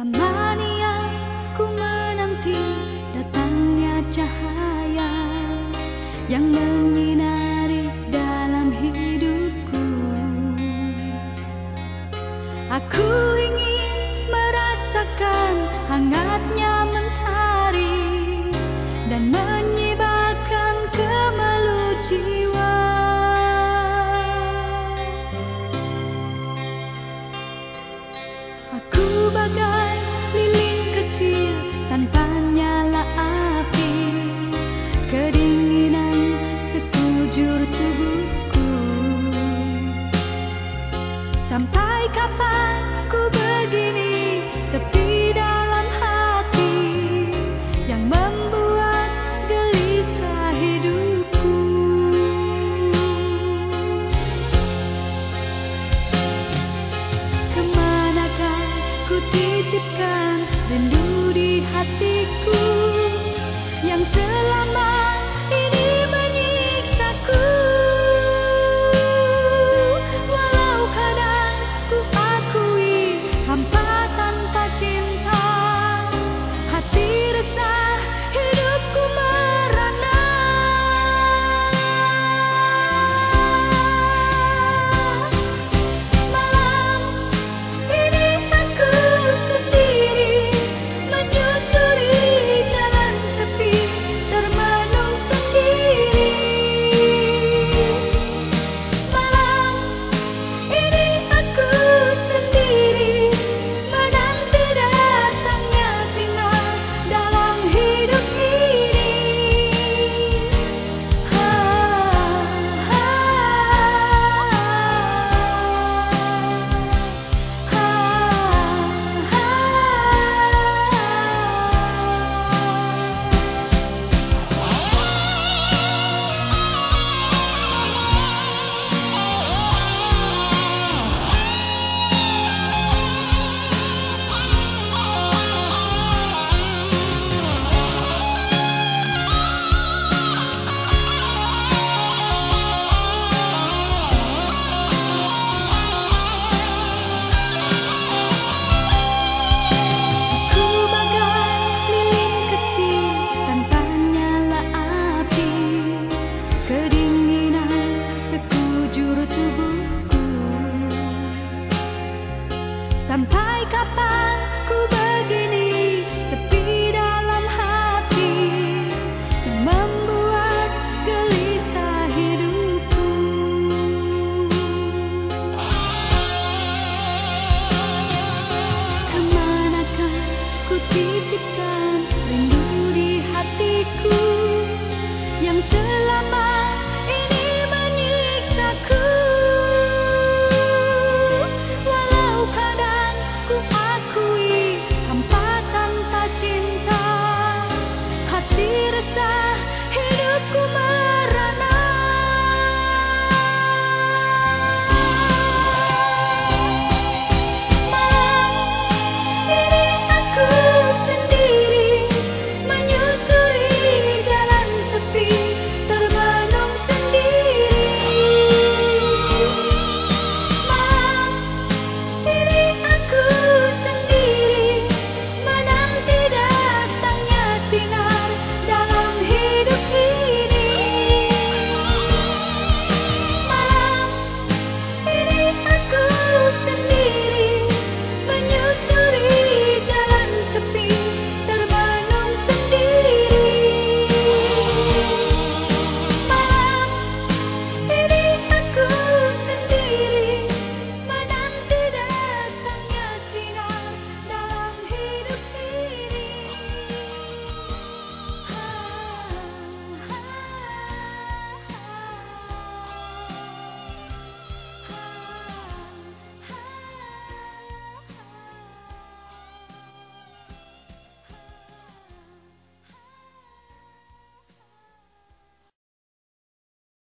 Lamanya ku menanti datangnya cahaya yang menyinari dalam hidupku. Aku ingin merasakan hangatnya kapan ku begini? Sepi dalam hati Yang membuat gelisah hidupku. Ke manakah ku titipkan rindu di hatiku